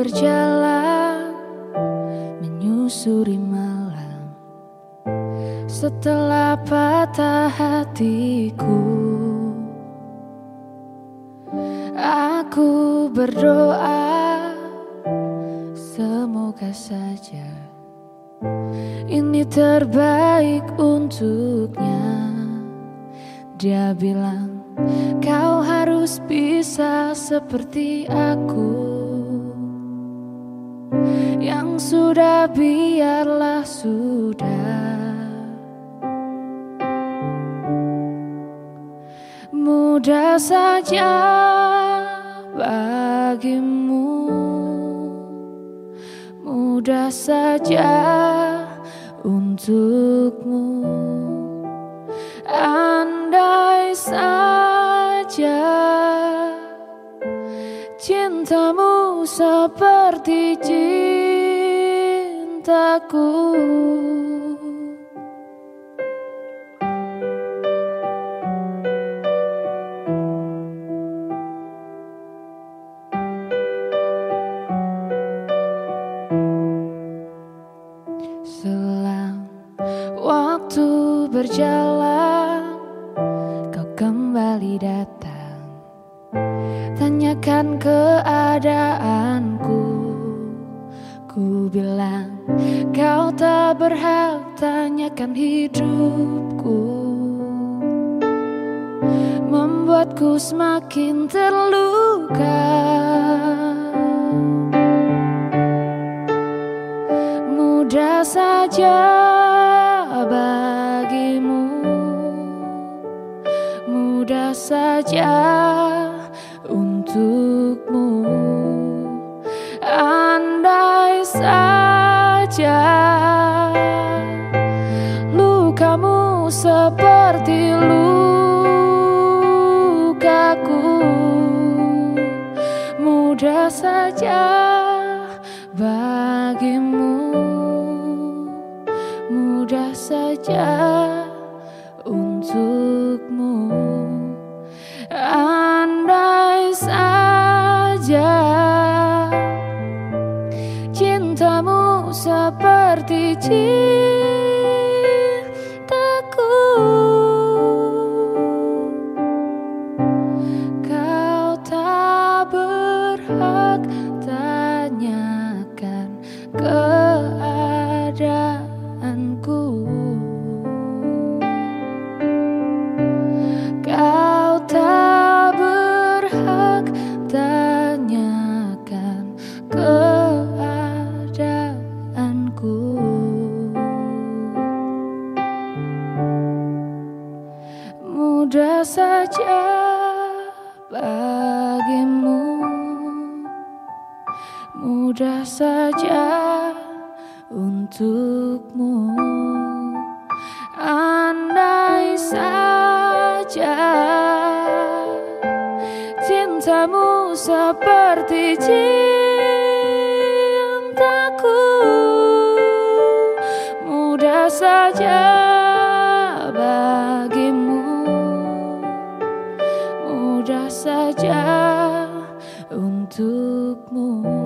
berjalan menyusuri malam. Setelah patah hatiku aku berdoa semoga saja ini terbaik untuknya. Dia bilang kau harus bisa seperti aku sudah biarlah sudah. Mudah saja bagimu. Mudah saja untukmu. Andai saja Cintamu seperti cintaku. Selang waktu berjalan tanyakan hidupku Membuatku semakin terluka. Mudah saja bagimu. Mudah saja untukmu. Andai saja seperti lukaku. Mudah saja bagimu. Mudah saja untukmu. Andai saja Cintamu seperti cintaku saja bagimu. Mudah saja untukmu. Andai saja cintamu seperti cintaku. Mudah saja 梦。